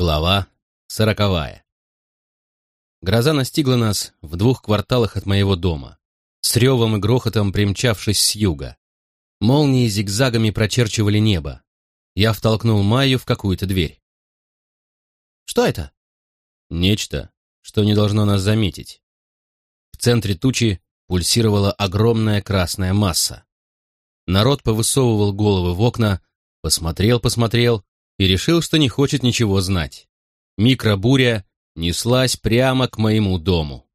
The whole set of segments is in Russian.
Глава сороковая. Гроза настигла нас в двух кварталах от моего дома, с ревом и грохотом примчавшись с юга. Молнии зигзагами прочерчивали небо. Я втолкнул Майю в какую-то дверь. «Что это?» Нечто, что не должно нас заметить. В центре тучи пульсировала огромная красная масса. Народ повысовывал головы в окна, посмотрел-посмотрел и решил, что не хочет ничего знать. Микробуря неслась прямо к моему дому.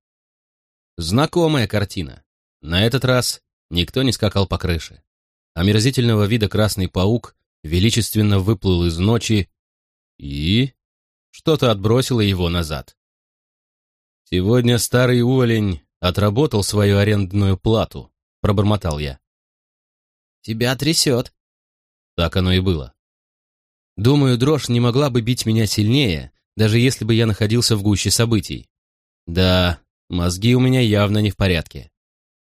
Знакомая картина. На этот раз никто не скакал по крыше. Омерзительного вида красный паук величественно выплыл из ночи и... что-то отбросило его назад. «Сегодня старый уволень отработал свою арендную плату», — пробормотал я. «Тебя трясет». Так оно и было. Думаю, дрожь не могла бы бить меня сильнее, даже если бы я находился в гуще событий. Да, мозги у меня явно не в порядке.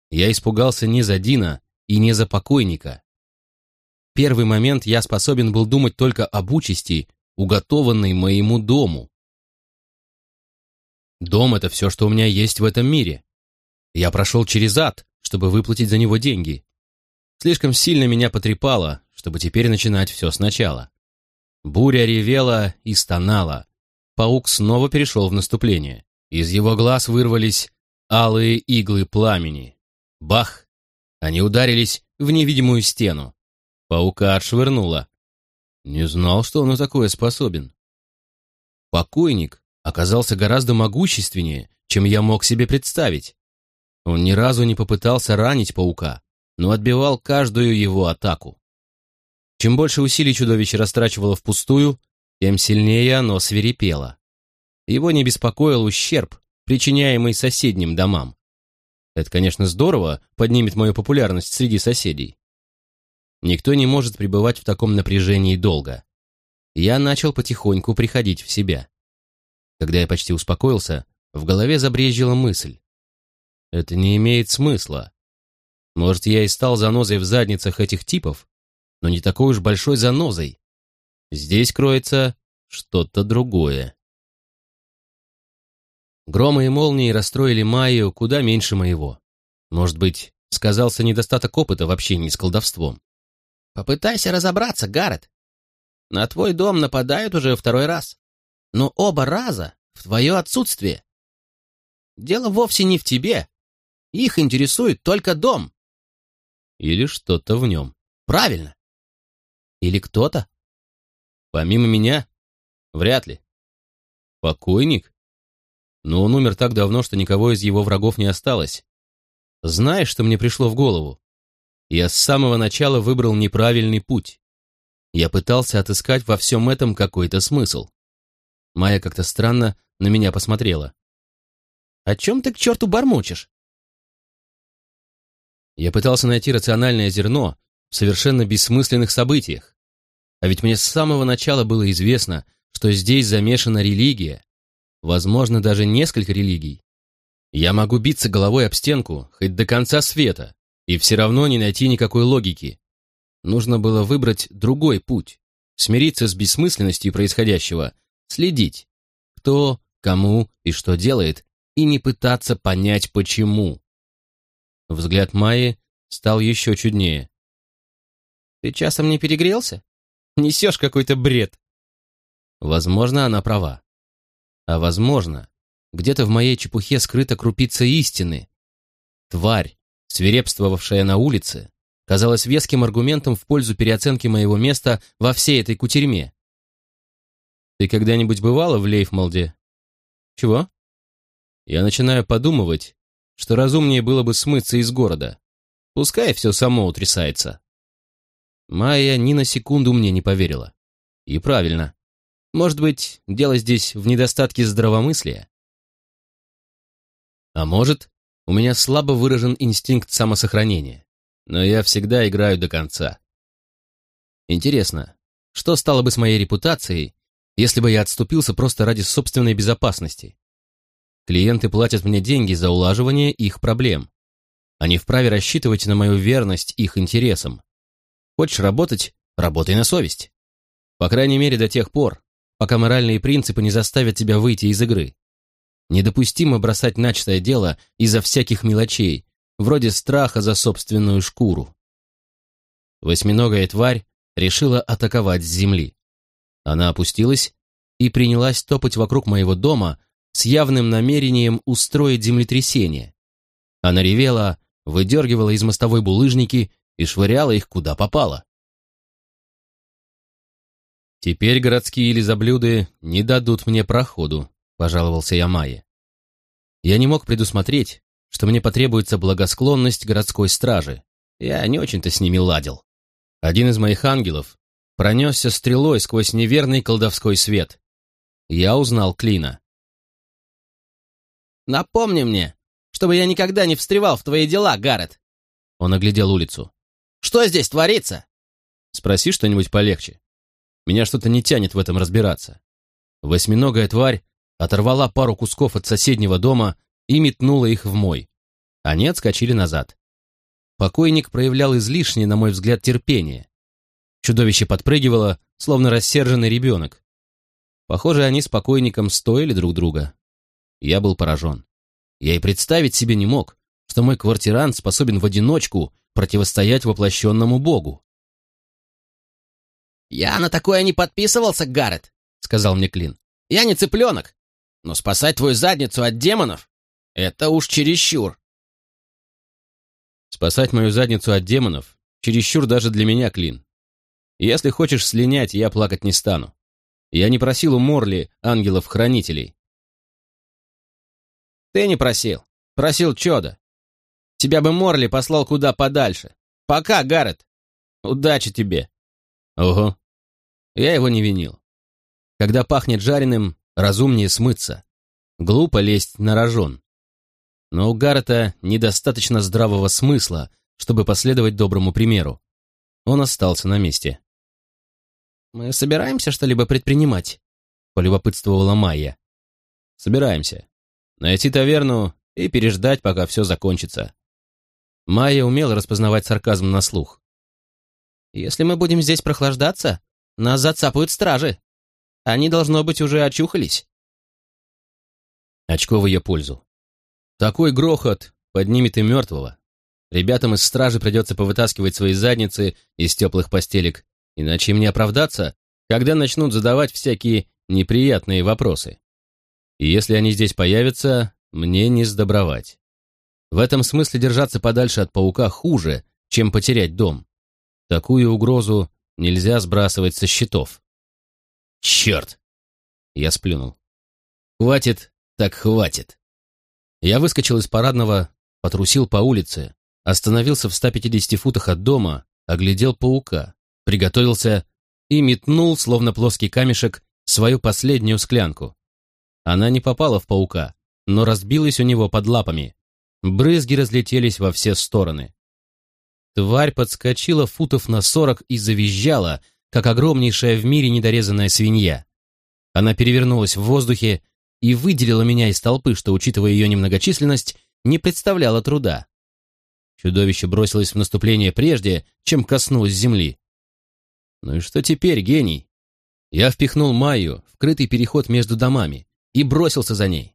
Я испугался не за Дина и не за покойника. Первый момент я способен был думать только об участи, уготованной моему дому. Дом — это все, что у меня есть в этом мире. Я прошел через ад, чтобы выплатить за него деньги. Слишком сильно меня потрепало, чтобы теперь начинать все сначала. Буря ревела и стонала. Паук снова перешел в наступление. Из его глаз вырвались алые иглы пламени. Бах! Они ударились в невидимую стену. Паука отшвырнуло. Не знал, что он такое способен. Покойник оказался гораздо могущественнее, чем я мог себе представить. Он ни разу не попытался ранить паука, но отбивал каждую его атаку. Чем больше усилий чудовище растрачивало впустую, тем сильнее оно свирепело. Его не беспокоил ущерб, причиняемый соседним домам. Это, конечно, здорово, поднимет мою популярность среди соседей. Никто не может пребывать в таком напряжении долго. Я начал потихоньку приходить в себя. Когда я почти успокоился, в голове забрежила мысль. Это не имеет смысла. Может, я и стал занозой в задницах этих типов, но не такой уж большой занозой. Здесь кроется что-то другое. Громы и молнии расстроили Майю куда меньше моего. Может быть, сказался недостаток опыта в общении с колдовством. Попытайся разобраться, Гаррет. На твой дом нападают уже второй раз. Но оба раза в твое отсутствие. Дело вовсе не в тебе. Их интересует только дом. Или что-то в нем. Правильно. Или кто-то? Помимо меня? Вряд ли. Покойник? Но он умер так давно, что никого из его врагов не осталось. Знаешь, что мне пришло в голову? Я с самого начала выбрал неправильный путь. Я пытался отыскать во всем этом какой-то смысл. Майя как-то странно на меня посмотрела. «О чем ты к черту бормочешь?» Я пытался найти рациональное зерно совершенно бессмысленных событиях. А ведь мне с самого начала было известно, что здесь замешана религия, возможно, даже несколько религий. Я могу биться головой об стенку хоть до конца света, и все равно не найти никакой логики. Нужно было выбрать другой путь, смириться с бессмысленностью происходящего, следить, кто, кому и что делает, и не пытаться понять, почему. Взгляд Майи стал еще чуднее. «Ты часом не перегрелся?» Несешь какой-то бред. Возможно, она права. А возможно, где-то в моей чепухе скрыта крупица истины. Тварь, свирепствовавшая на улице, казалась веским аргументом в пользу переоценки моего места во всей этой кутерьме. Ты когда-нибудь бывала в Лейфмолде? Чего? Я начинаю подумывать, что разумнее было бы смыться из города. Пускай все само утрясается. Майя ни на секунду мне не поверила. И правильно. Может быть, дело здесь в недостатке здравомыслия? А может, у меня слабо выражен инстинкт самосохранения, но я всегда играю до конца. Интересно, что стало бы с моей репутацией, если бы я отступился просто ради собственной безопасности? Клиенты платят мне деньги за улаживание их проблем. Они вправе рассчитывать на мою верность их интересам. Хочешь работать – работай на совесть. По крайней мере, до тех пор, пока моральные принципы не заставят тебя выйти из игры. Недопустимо бросать начатое дело из-за всяких мелочей, вроде страха за собственную шкуру. Восьминогая тварь решила атаковать с земли. Она опустилась и принялась топать вокруг моего дома с явным намерением устроить землетрясение. Она ревела, выдергивала из мостовой булыжники и швыряла их куда попало. «Теперь городские лизоблюды не дадут мне проходу», — пожаловался я Майе. Я не мог предусмотреть, что мне потребуется благосклонность городской стражи. Я не очень-то с ними ладил. Один из моих ангелов пронесся стрелой сквозь неверный колдовской свет. Я узнал Клина. «Напомни мне, чтобы я никогда не встревал в твои дела, Гаррет!» Он оглядел улицу. «Что здесь творится?» «Спроси что-нибудь полегче. Меня что-то не тянет в этом разбираться». Восьминогая тварь оторвала пару кусков от соседнего дома и метнула их в мой. Они отскочили назад. Покойник проявлял излишнее, на мой взгляд, терпение. Чудовище подпрыгивало, словно рассерженный ребенок. Похоже, они с покойником стоили друг друга. Я был поражен. Я и представить себе не мог, что мой квартирант способен в одиночку противостоять воплощенному богу. «Я на такое не подписывался, Гаррет», — сказал мне Клин. «Я не цыпленок, но спасать твою задницу от демонов — это уж чересчур». Спасать мою задницу от демонов — чересчур даже для меня, Клин. Если хочешь слинять, я плакать не стану. Я не просил у Морли ангелов-хранителей. Ты не просил. Просил Чода. Тебя бы Морли послал куда подальше. Пока, Гаррет. Удачи тебе. Ого. Я его не винил. Когда пахнет жареным, разумнее смыться. Глупо лезть на рожон. Но у Гаррета недостаточно здравого смысла, чтобы последовать доброму примеру. Он остался на месте. «Мы собираемся что-либо предпринимать?» — полюбопытствовала Майя. «Собираемся найти таверну и переждать, пока все закончится. Майя умела распознавать сарказм на слух. «Если мы будем здесь прохлаждаться, нас зацапают стражи. Они, должно быть, уже очухались». Очко в ее пользу. Такой грохот поднимет и мертвого. Ребятам из стражи придется повытаскивать свои задницы из теплых постелек, иначе им не оправдаться, когда начнут задавать всякие неприятные вопросы. И если они здесь появятся, мне не сдобровать. В этом смысле держаться подальше от паука хуже, чем потерять дом. Такую угрозу нельзя сбрасывать со счетов. Черт! Я сплюнул. Хватит, так хватит. Я выскочил из парадного, потрусил по улице, остановился в 150 футах от дома, оглядел паука, приготовился и метнул, словно плоский камешек, свою последнюю склянку. Она не попала в паука, но разбилась у него под лапами. Брызги разлетелись во все стороны. Тварь подскочила футов на сорок и завизжала, как огромнейшая в мире недорезанная свинья. Она перевернулась в воздухе и выделила меня из толпы, что, учитывая ее немногочисленность, не представляло труда. Чудовище бросилось в наступление прежде, чем коснулось земли. Ну и что теперь, гений? Я впихнул Майю в крытый переход между домами, и бросился за ней.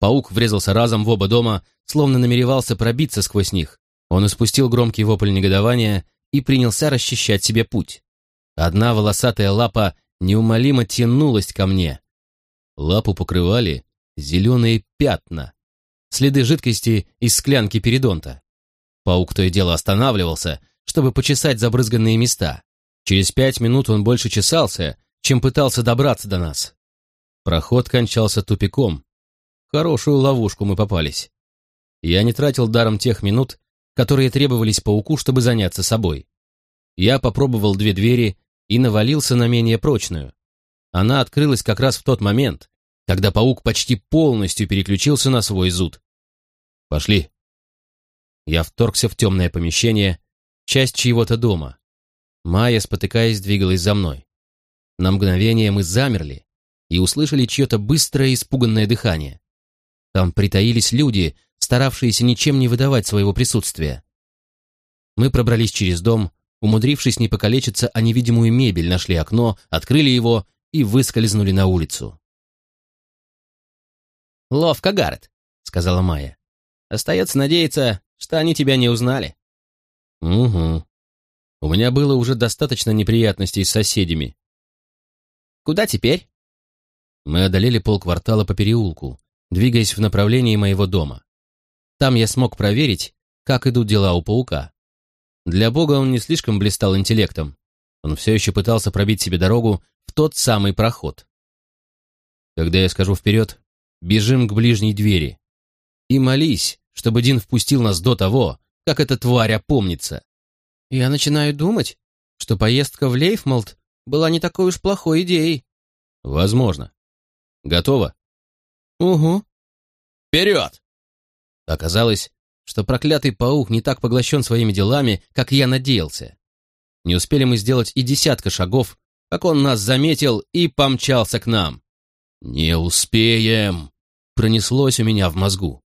Паук врезался разом в оба дома, словно намеревался пробиться сквозь них. Он испустил громкий вопль негодования и принялся расчищать себе путь. Одна волосатая лапа неумолимо тянулась ко мне. Лапу покрывали зеленые пятна, следы жидкости из склянки перидонта. Паук то и дело останавливался, чтобы почесать забрызганные места. Через пять минут он больше чесался, чем пытался добраться до нас. Проход кончался тупиком. Хорошую ловушку мы попались. Я не тратил даром тех минут, которые требовались пауку, чтобы заняться собой. Я попробовал две двери и навалился на менее прочную. Она открылась как раз в тот момент, когда паук почти полностью переключился на свой зуд. «Пошли». Я вторгся в темное помещение, часть чьего-то дома. Майя, спотыкаясь, двигалась за мной. На мгновение мы замерли, и услышали чье-то быстрое испуганное дыхание. Там притаились люди, старавшиеся ничем не выдавать своего присутствия. Мы пробрались через дом, умудрившись не покалечиться о невидимую мебель, нашли окно, открыли его и выскользнули на улицу. «Ловко, Гаррет», — сказала Майя. «Остается надеяться, что они тебя не узнали». «Угу. У меня было уже достаточно неприятностей с соседями». «Куда теперь?» Мы одолели полквартала по переулку, двигаясь в направлении моего дома. Там я смог проверить, как идут дела у паука. Для бога он не слишком блистал интеллектом. Он все еще пытался пробить себе дорогу в тот самый проход. Когда я скажу вперед, бежим к ближней двери. И молись, чтобы Дин впустил нас до того, как эта тварь опомнится. Я начинаю думать, что поездка в Лейфмолд была не такой уж плохой идеей. Возможно. Готово? Угу. Вперед! Оказалось, что проклятый паук не так поглощен своими делами, как я надеялся. Не успели мы сделать и десятка шагов, как он нас заметил и помчался к нам. «Не успеем!» — пронеслось у меня в мозгу.